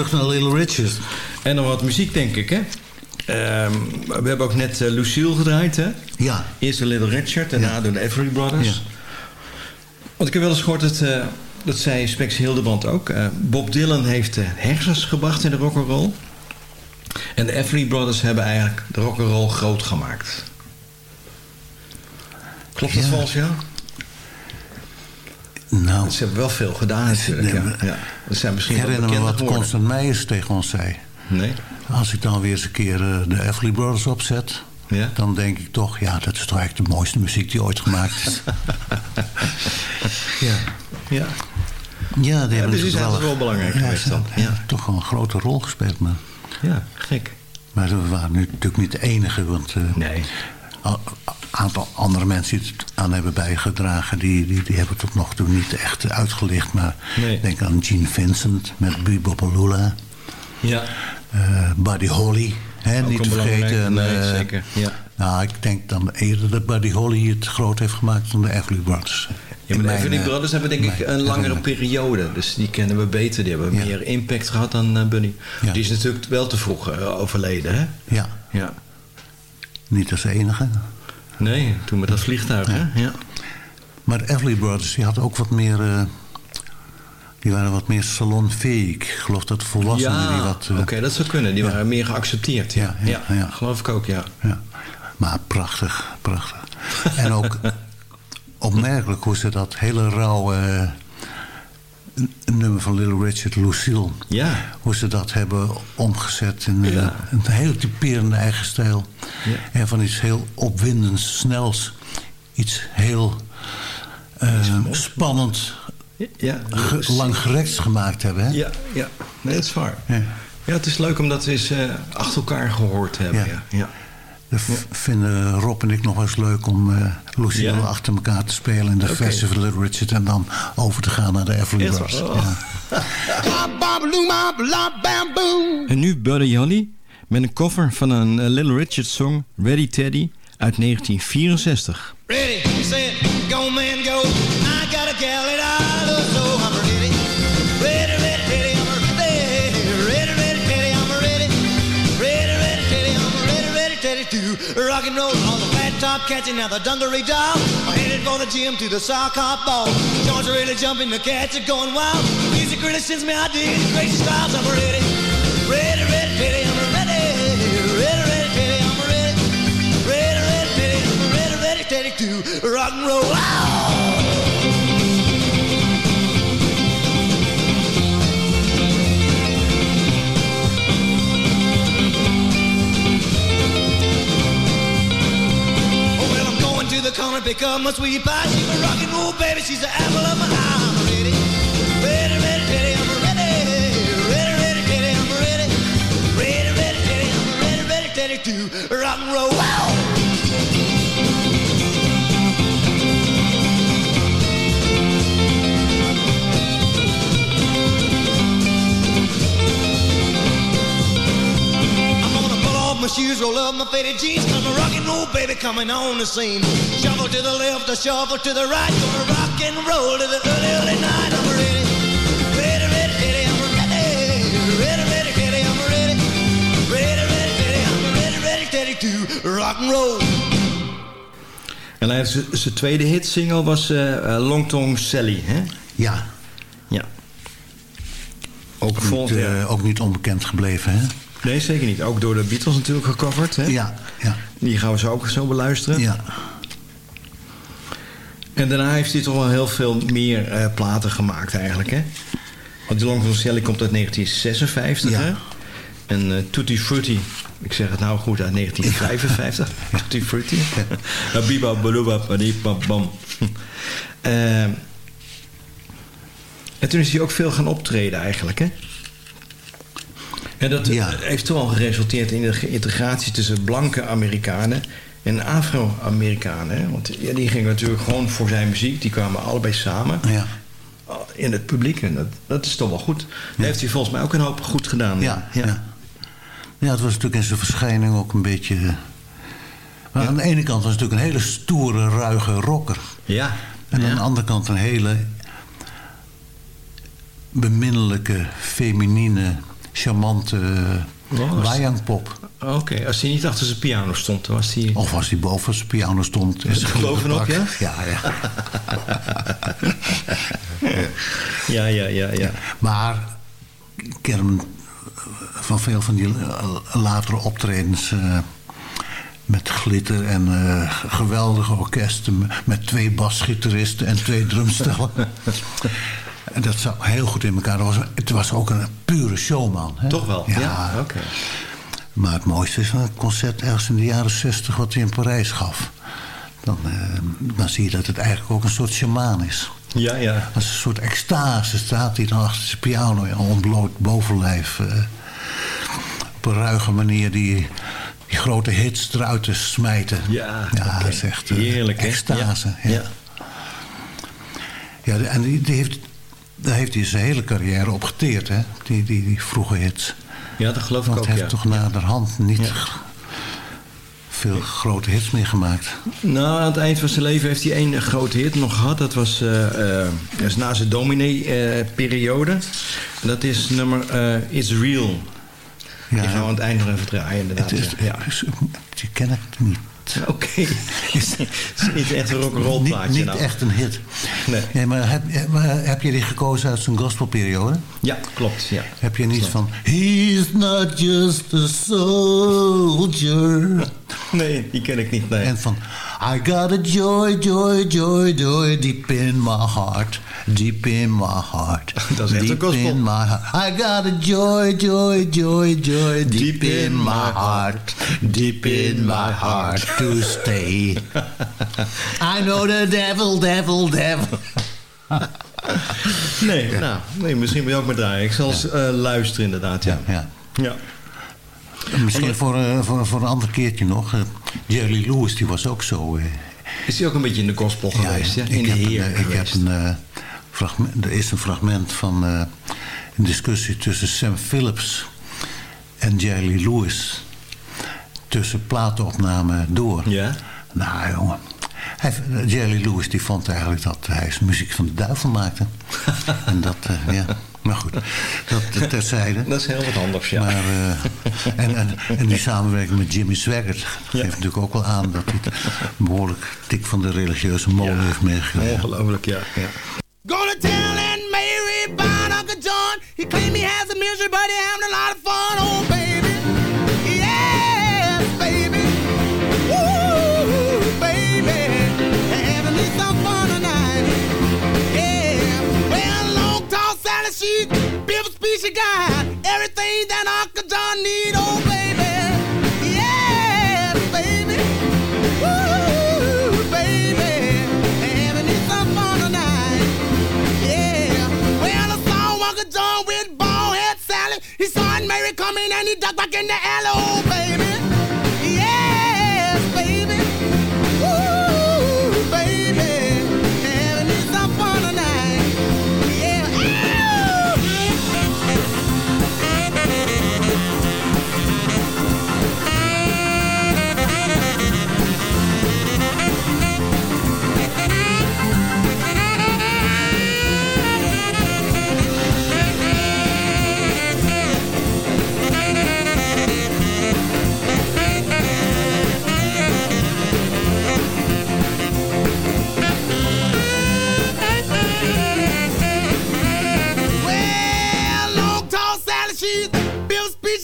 Terug naar Little Richard. En nog wat muziek, denk ik, hè? Ehm, we hebben ook net eh, Lucille gedraaid, hè? Ja. Eerst de Little Richard, daarna door de Everly Brothers. Ja. Want ik heb wel eens gehoord dat, eh, dat zei Spex Hildeband ook. eh, Bob Dylan heeft de hersens gebracht in de rock'n'roll. En de Everly Brothers hebben eigenlijk de rock'n'roll groot gemaakt. Klopt dat Ja. volgens jou? Nou, Ze hebben wel veel gedaan natuurlijk. Ja. Ja. Dat zijn ik misschien wel herinner me wat. Constant Meijers tegen ons zei. Nee? Als ik dan weer eens een keer eh, de Everly Brothers opzet... Ja? dan denk ik toch, ja, dat is toch eigenlijk de mooiste muziek die ooit gemaakt is. ja. Ja. Ja, die hebben dus zijn toch wel belangrijk ja, geweest dan. Ja. toch wel een grote rol gespeeld. Maar, ja, gek. maar we waren nu natuurlijk niet de enige. Want eh, Nee. Een aantal andere mensen die het aan hebben bijgedragen... die, die, die hebben tot nog toe niet echt uitgelicht. Maar Nee. denk aan Gene Vincent met Lula. Ja. eh Buddy Holly, hè, niet te vergeten. nee, eh, zeker, ja. Nou, ik denk dan eerder dat Buddy Holly het groot heeft gemaakt dan de Everly Brothers. Ja, maar de Everly eh, Brothers hebben denk ik een langere periode. Dus die kennen we beter. Die hebben Ja. meer impact gehad dan Bunny. Ja. Die is natuurlijk wel te vroeg overleden, hè? Ja, Ja. Niet als enige. Nee, toen met dat vliegtuig, hè? Ja. Maar de Everly Brothers, die hadden ook wat meer... eh, die waren wat meer salonfähig. Ik geloof dat volwassenen die wat... eh, oké, dat zou kunnen. Die ja. waren meer geaccepteerd. Ja, Ja, ja, ja. geloof ik ook, ja. Ja. Maar prachtig, prachtig. En ook opmerkelijk hoe ze dat hele rauwe eh, n- nummer van Little Richard, Lucille... Ja. hoe ze dat hebben omgezet in eh, Ja. een heel typerende eigen stijl. Ja. En van iets heel opwindends, snels, iets heel eh, spannend, Ja, ge- langgerekts gemaakt hebben. Hè? ja, ja. Nee, dat is waar. Ja. Ja, het is leuk om dat eens eh, achter elkaar gehoord te hebben. Ja. Dat vinden Rob en ik nog wel eens leuk om eh Lucille Ja? achter elkaar te spelen in de versie van Little Richard en dan over te gaan naar de Everly Brothers. Oh. Ja. En nu Buddy Holly met een cover van een eh, Little Richard song, Ready Teddy, uit 1964. Ready, rock and roll on the flat top catching now the dungaree doll. I'm headed for the gym to the sock hop ball. Joints are really jumping, the cats are going wild. Music really sends me to crazy styles. I'm ready. Ready, ready, ready, I'm ready. Ready, ready, ready, I'm ready. Ready, ready, ready, I'm ready, ready, ready to rock and roll. Ow! To the corner, pick up my sweet pie. She's a rock and roll baby, she's the apple of my eye. I'm ready, ready, ready, ready, I'm ready, ready, ready, ready, I'm ready, ready, ready, ready, I'm ready, ready, ready to rock and roll. Wow! My shoes, roll up my faded jeans, cause my rock and roll baby coming on the scene. Shuffle to the left, shuffle to the right, gonna rock and roll to the early, early night. I'm ready, ready, ready, ready, I'm ready, ready, ready, ready, I'm ready, ready, ready, ready, I'm ready, ready, ready to rock and roll. En hij- z- zijn tweede hitsingle was eh eh, Long Tong Sally, hè? Ja, Ja. Ook, niet, eh, ja. ook niet onbekend gebleven. Hè? Nee, zeker niet. Ook door de Beatles natuurlijk gecoverd, hè? Ja, ja, Die gaan we zo ook zo beluisteren. ja. En daarna heeft hij toch wel heel veel meer eh, platen gemaakt eigenlijk, hè? Want die Long Sally komt uit 1956, Ja. hè? En eh, Tutti Frutti, ik zeg het nou goed, uit 1955. Tutti Frutti. Biba baluba badiba bam. Eh, En toen is hij ook veel gaan optreden eigenlijk, hè? En dat Ja. heeft toch wel geresulteerd in de integratie tussen blanke Amerikanen en Afro-Amerikanen. Want ja, die gingen natuurlijk gewoon voor zijn muziek. Die kwamen allebei samen ja. in het publiek. En dat, dat is toch wel goed. Daar heeft hij volgens mij ook een hoop goed gedaan. Ja, ja. ja, het was natuurlijk in zijn verschijning ook een beetje... eh, Maar aan de ene kant was het natuurlijk een hele stoere, ruige rocker. Ja. En aan de andere kant een hele beminnelijke, feminine, charmante Oh, was- wajangpop. Oké, als hij niet achter zijn piano stond, dan was hij... Of als hij boven zijn piano stond. Er bovenop, ja? Ja, ja. Ja, ja, ja, ja. Maar hem van veel van die eh, latere optredens... eh, met glitter en eh, geweldige orkesten... met twee basgitaristen en twee drumstellen. en dat zat heel goed in elkaar. Dat was, het was ook een pure showman. Hè? Toch wel? Ja, oké. Maar het mooiste is een concert ergens in de jaren 60 wat hij in Parijs gaf. Dan, eh, dan zie je dat het eigenlijk ook een soort shamaan is. Ja, ja. Als een soort extase staat hij dan achter zijn piano in ontbloot bovenlijf. eh, op een ruige manier die, die grote hits eruit te smijten. Ja, ja dat is echt eh, Heerlijk, extase. Ja. Ja. Ja, en die, die heeft, daar heeft hij zijn hele carrière op geteerd, hè? Die, die, die vroege hits. Ja, dat geloof ik Want ook, hij ja. heeft toch naderhand niet Ja. veel grote hits meer gemaakt. Nou, aan het eind van zijn leven heeft hij één grote hit nog gehad. Dat was dat is na zijn dominee-periode. dat is nummer eh, It's Real. Ja, Die gaan we aan het eind nog even draaien, inderdaad. Het is, ja. is- die ken ik niet. Oké. Het is niet echt een rock'n'roll plaatje niet nou. echt een hit. Nee. maar heb, eh, maar heb je die gekozen uit zijn gospelperiode? Ja, klopt. Ja. Heb je niet van... He's not just a soldier. Nee, die ken ik niet. Nee. En van... I got a joy, joy, joy, joy deep in my heart. Deep in my heart. Dat is echt een deep gospel. in my heart. I got a joy, joy, joy, joy deep, in my heart. Deep in my heart to stay. I know the devil, devil, devil. Nee, nou, nee, misschien wil je ook maar draaien. Ik zal eens eh, luisteren inderdaad, ja. Ja. ja. Misschien voor, eh, voor, voor een ander keertje nog. eh, Jerry Lewis, die was ook zo... eh, Is hij ook een beetje in de gospel geweest, ja? In ik de heb heer een, ik heb een fragment, er is een fragment van een discussie tussen Sam Phillips en Jerry Lewis. Tussen platenopname door. Ja? Nou jongen. Hij, Jerry Lewis die vond eigenlijk dat hij zijn muziek van de duivel maakte. en dat, ja. Maar goed, dat terzijde. Dat is heel wat anders, ja. Maar, eh, en, en, en die samenwerking met Jimmy Swaggart geeft natuurlijk ook wel aan dat hij het behoorlijk tik van de religieuze molen heeft meegekregen. Ongelooflijk, ja. ja. Go to town and Mary about Uncle John. He claimed he has a misery, but he having a lot of coming and he ducked back in the alley.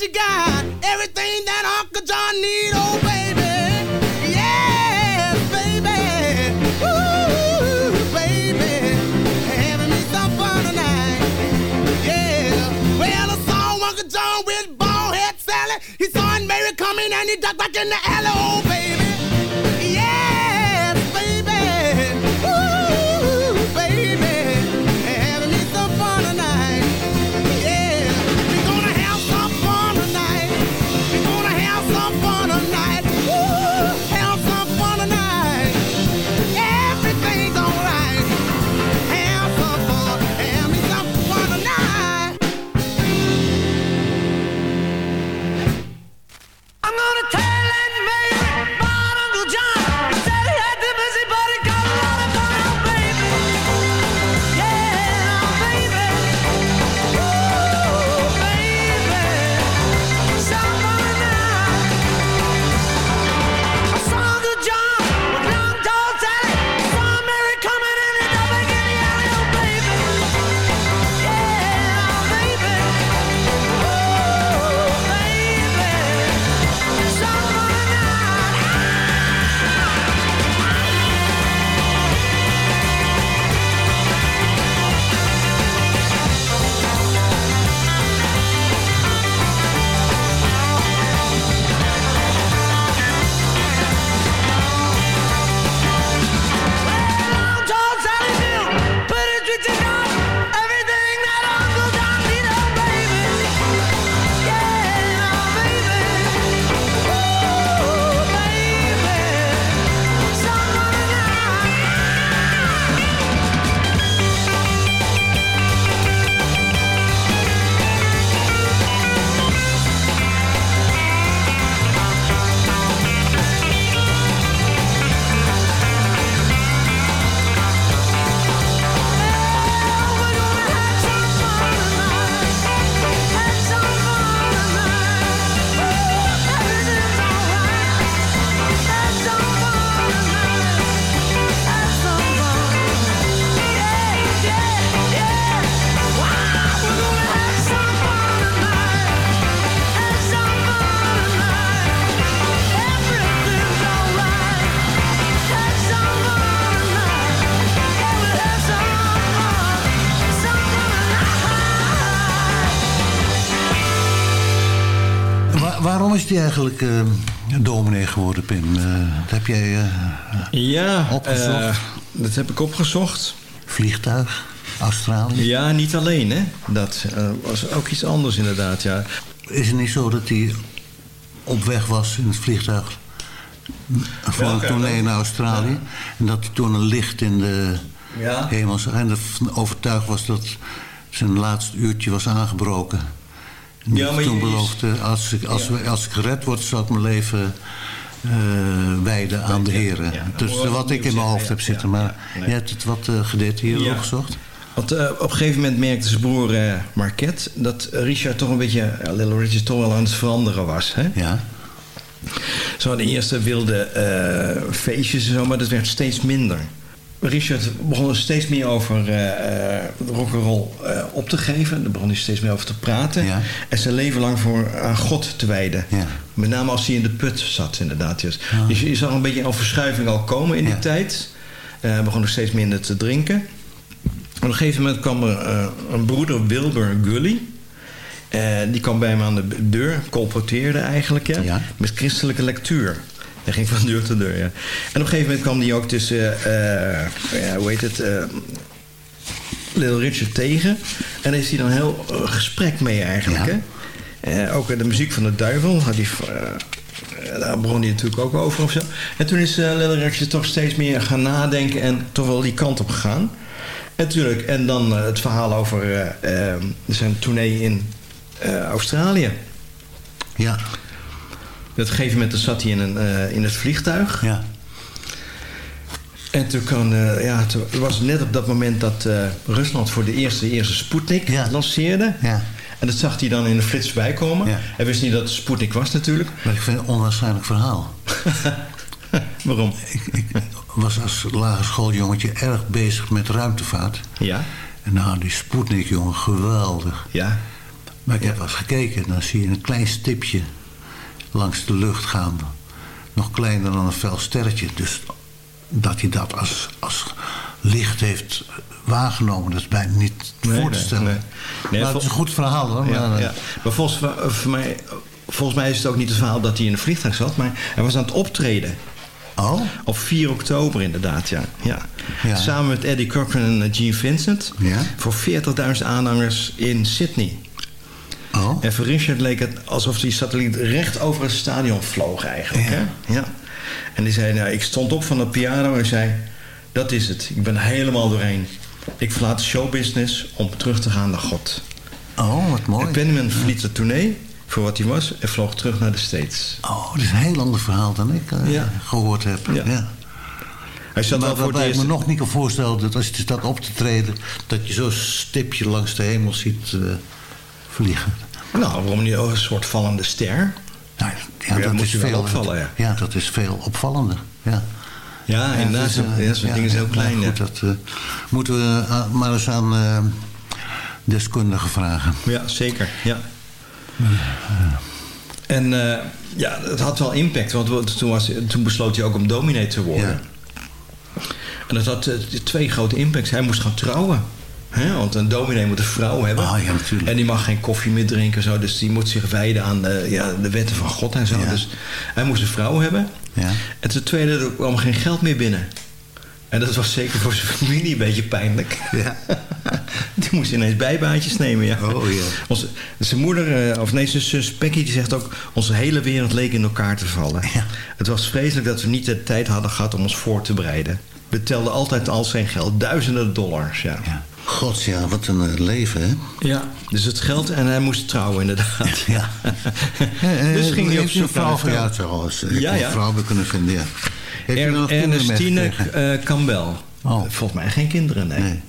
Bill speech she got Waarom is die eigenlijk eh, dominee geworden, Pim? Eh, dat heb jij eh, Ja, opgezocht? dat heb ik opgezocht. Vliegtuig, Australië. Ja, niet alleen, hè. Dat was ook iets anders inderdaad, ja. Is het niet zo dat hij op weg was in het vliegtuig voor een tournee naar Australië? En dat hij toen een licht in de Ja. hemel zag en ervan overtuigd was dat zijn laatste uurtje was aangebroken. Ja, maar toen beloofde, als ik, als, Ja. als ik gered word, zal ik mijn leven eh, wijden aan de heren. ja. Dus wat ik in mijn hoofd heb zitten. Maar nee. je hebt het wat uh, gedetailleerder Ja. opgezocht? Want eh, op een gegeven moment merkte zijn broer eh Marquette... dat Richard toch een beetje, Little Richard toch wel aan het veranderen was. Hè? Ja. Ze hadden eerst wilde eh, feestjes en zo, maar dat werd steeds minder. Richard begon er steeds meer over eh eh, rock'n'roll eh, op te geven. Daar begon hij steeds meer over te praten. Ja. En zijn leven lang voor aan God te wijden. Ja. Met name als hij in de put zat, inderdaad. Dus, dus je zag een beetje een verschuiving al komen in die Ja. tijd. Hij begon nog steeds minder te drinken. Op een gegeven moment kwam er een broeder, Wilbur Gully. Die kwam bij hem aan de deur, colporteerde eigenlijk, Ja. met christelijke lectuur. Hij ging van deur tot deur, ja. En op een gegeven moment kwam hij ook tussen, eh, ja, hoe heet het, eh, Little Richard tegen. En daar is hij dan heel eh, gesprek mee eigenlijk, Ja. hè. Eh, ook de muziek van de duivel had hij... eh, daar begon hij natuurlijk ook over of zo. En toen is eh Little Richard toch steeds meer gaan nadenken... en toch wel die kant op gegaan. En natuurlijk, en dan eh, het verhaal over eh, eh, zijn tournee in eh, Australië. Ja. Op een gegeven moment zat hij in, een, eh, in het vliegtuig. Ja. En toen kan, eh, ja, toen het was net op dat moment dat eh, Rusland voor de eerste, eerste Sputnik Ja. lanceerde. Ja. En dat zag hij dan in de flits bijkomen. Ja. Hij wist niet dat het Sputnik was natuurlijk. Maar ik vind het een onwaarschijnlijk verhaal. Waarom? Ik, ik was als lagere schooljongetje erg bezig met ruimtevaart. Ja. En nou, die Sputnik, jongen, geweldig. Ja. Maar ik heb wel eens gekeken, dan zie je een klein stipje langs de lucht gaan. Nog kleiner dan een fel sterretje. Dus dat hij dat als, als licht heeft waargenomen, dat is bijna niet Nee, voor te stellen. nee. Nee, maar vol- het is een goed verhaal hoor. Ja, maar, eh, ja. maar volgens, eh, voor mij, volgens mij is het ook niet het verhaal dat hij in een vliegtuig zat... maar hij was aan het optreden. Oh? Op 4 oktober inderdaad, ja. ja. Ja. Samen met Eddie Cochran en eh, Gene Vincent... Ja. voor 40.000 aanhangers in Sydney. Oh? En voor Richard leek het alsof die satelliet recht over het stadion vloog eigenlijk. Ja. Hè? Ja. En die zei, nou, ik stond op van de piano en zei... dat is het, ik ben helemaal doorheen. Ik verlaat de showbusiness om terug te gaan naar God. Oh, wat mooi. En Pennyman verliet de tournee voor wat hij was... en vloog terug naar de States. Oh, dat is een heel ander verhaal dan ik eh, Ja. gehoord heb. Ja. Ja. Hij zat Maar waarbij ik me nog niet kan voorstellen dat als je staat op te treden... dat je zo'n stipje langs de hemel ziet eh, vliegen. Nou, waarom niet? Een soort vallende ster. Nou, ja, Ja, dat moet is je wel veel, opvallen, ja. dat is veel opvallender. Ja. Ja, inderdaad. dus, Zo'n eh, zo'n ding is heel klein. Goed, dat eh, moeten we eh, maar eens aan deskundigen vragen. Ja, zeker. Ja. En ja, het had wel impact, want toen, was, toen besloot hij ook om dominee te worden. En dat had twee grote impacts. Hij moest gaan trouwen. Hè? Want een dominee moet een vrouw hebben. Ah, ja, natuurlijk. En die mag geen koffie meer drinken. Zo, dus die moet zich wijden aan de, ja, de wetten van God en zo. Ja. Dus hij moest een vrouw hebben. Ja. En ten tweede, er kwam geen geld meer binnen. En dat was zeker voor zijn familie een beetje pijnlijk. Ja. Die moest ineens bijbaantjes nemen, ja. Oh, ja. Onze, zijn moeder, eh, of nee, zijn zus Becky, die zegt ook... onze hele wereld leek in elkaar te vallen. Ja. Het was vreselijk dat we niet de tijd hadden gehad om ons voor te bereiden. We telden altijd al zijn geld, duizenden dollars, ja. Ja. God, ja, wat een eh, leven, hè? Ja, dus het geld en hij moest trouwen inderdaad. Ja. dus ging hij op zoek naar vrouw een van vrouw. jou trouwens? Ik Ja, ja. een vrouw weer kunnen vinden, ja. Heeft Er, nog Ernestine eh, Campbell. Oh. Volgens mij geen kinderen, nee. Nee.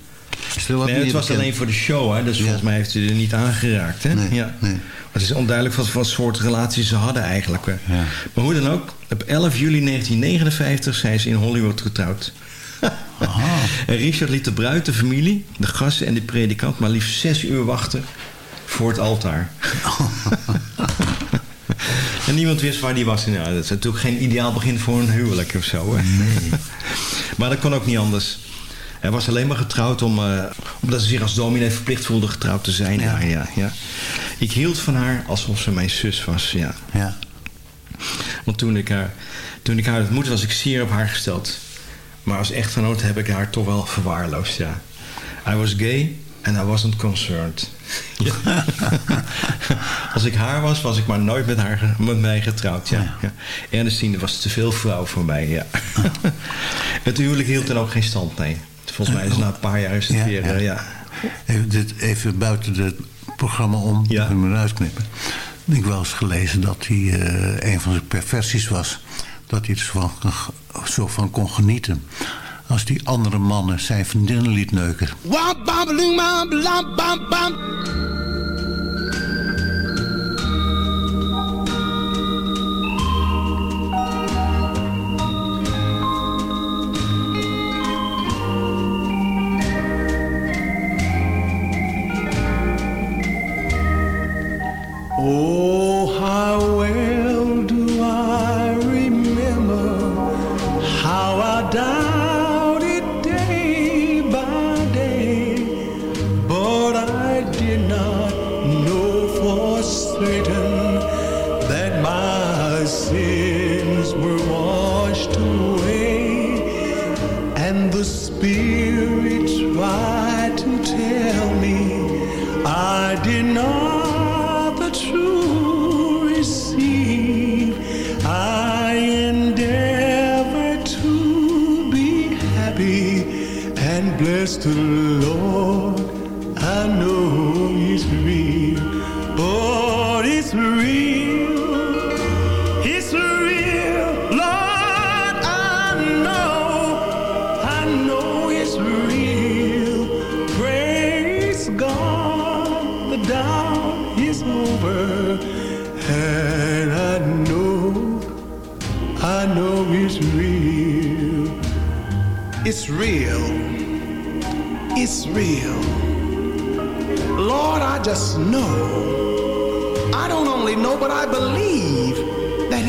Het was bekend? alleen voor de show, hè? dus Ja. volgens mij heeft u er niet aangeraakt. Hè? Nee, ja. nee. Het is onduidelijk wat voor soort relatie ze hadden eigenlijk. hè. Ja. Maar hoe dan ook, op 11 juli 1959 zijn ze in Hollywood getrouwd. en Richard liet de bruid, de familie, de gasten en de predikant... maar liefst zes uur wachten voor het altaar. en niemand wist waar die was. Nou, dat is natuurlijk geen ideaal begin voor een huwelijk of zo. Hè? Nee. Maar dat kon ook niet anders. Hij was alleen maar getrouwd om, eh, omdat ze zich als dominee verplicht voelde getrouwd te zijn. Ja. Ja, ja. Ik hield van haar alsof ze mijn zus was, ja. Ja. Want toen ik haar, toen ik haar ontmoette was ik zeer op haar gesteld. Maar als echtgenoot heb ik haar toch wel verwaarloosd, ja. I was gay and I wasn't concerned. Ja. als ik haar was, was ik maar nooit met, haar, met mij getrouwd, ja. ja. Ernestine was te veel vrouw voor mij, ja. het huwelijk hield dan ook geen stand, nee. Volgens mij is na een paar jaar is het Ja, weer, ja. eh, ja. Even, dit, even buiten het programma om, ja. hem eruit knippen. Ik wel eens gelezen dat hij eh, een van zijn perversies was. Dat hij er zo van, kon genieten. Als die andere mannen zijn vriendinnen liet neuken.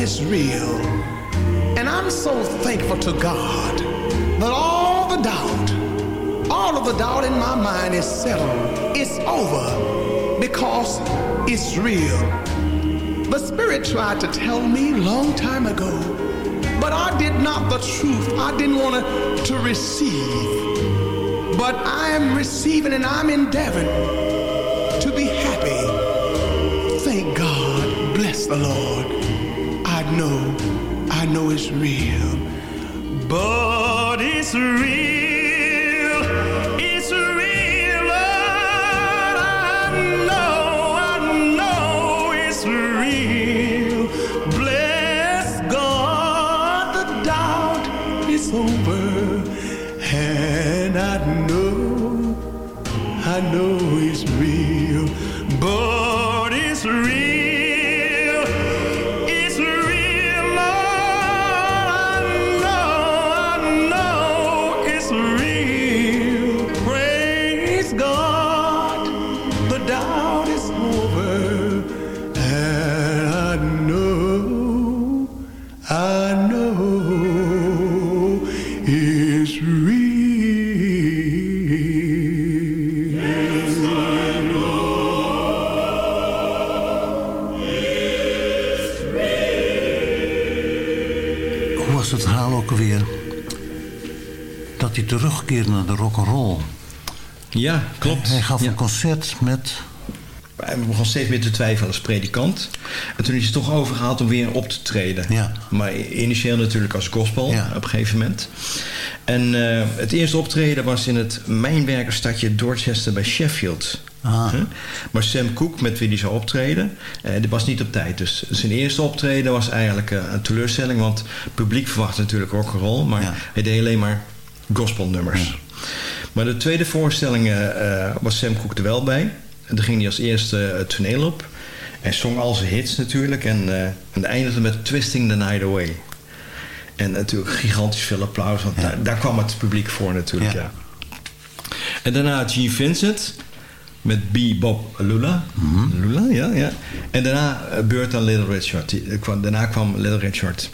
It's real. And I'm so thankful to God that all the doubt, all of the doubt in my mind is settled. It's over because it's real. The Spirit tried to tell me long time ago, but I did not the truth. I didn't want to, to receive. But I am receiving and I'm endeavoring to be happy. Thank God. Bless the Lord. It's real. But it's real. Dat hij terugkeerde naar de rock'n'roll. Ja, klopt. Hij gaf Ja. een concert met... Hij begon steeds meer te twijfelen als predikant. En toen is hij toch overgehaald om weer op te treden. Ja. Maar initieel natuurlijk als gospel Ja. op een gegeven moment. En eh, het eerste optreden was in het mijnwerkerstadje Dorchester bij Sheffield. Ah. Huh? Maar Sam Cooke, met wie hij zou optreden, eh, die was niet op tijd. Dus zijn eerste optreden was eigenlijk eh, een teleurstelling. Want het publiek verwachtte natuurlijk rock'n'roll. Maar Ja. hij deed alleen maar gospelnummers. Maar de tweede voorstelling eh, eh, was Sam Cooke er wel bij. En toen ging hij als eerste het toneel op. En zong al zijn hits natuurlijk. En, eh en eindigde met Twisting the Night Away. En natuurlijk gigantisch veel applaus. Want daar, daar kwam het publiek voor natuurlijk. Ja. Ja. En daarna Gene Vincent. Met Bebop Lula. Lula, ja, ja. En daarna eh, beurt aan Little Richard. Die- Daarna kwam Little Richard.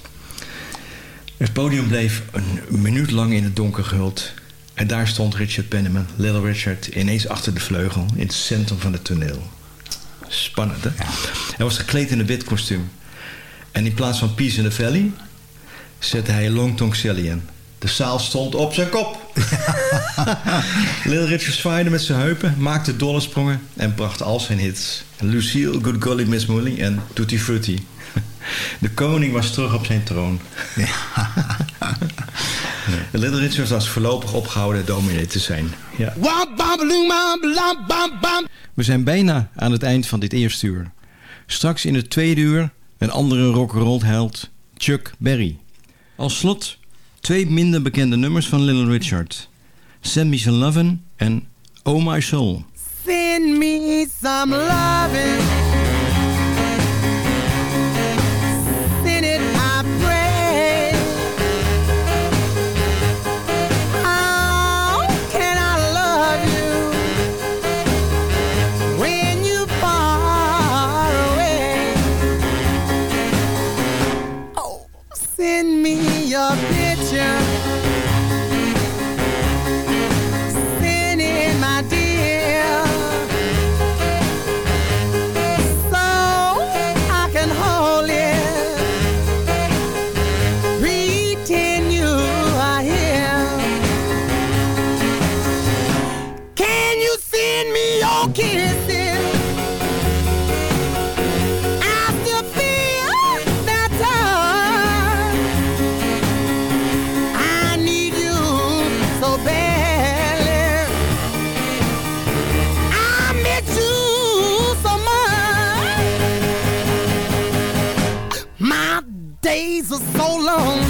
Het podium bleef een minuut lang in het donker gehuld. En daar stond Richard Penniman, Little Richard, ineens achter de vleugel in het centrum van het toneel. spannend hè. Hij was gekleed in een wit kostuum. En in plaats van Peace in the Valley zette hij Long Tong Sally in. De zaal stond op zijn kop. Little Richard zwaaide met zijn heupen, maakte dolle sprongen en bracht al zijn hits. Lucille, Good Golly Miss Molly en Tutti Frutti. De koning was terug op zijn troon. Little Richard was voorlopig opgehouden dominee te zijn. Ja. We zijn bijna aan het eind van dit eerste uur. Straks in het tweede uur een andere rock'n'roll held, Chuck Berry. Als slot twee minder bekende nummers van Little Richard. Send Me Some Lovin' en Oh My Soul. Send me some loving. Send me your picture. So lonely.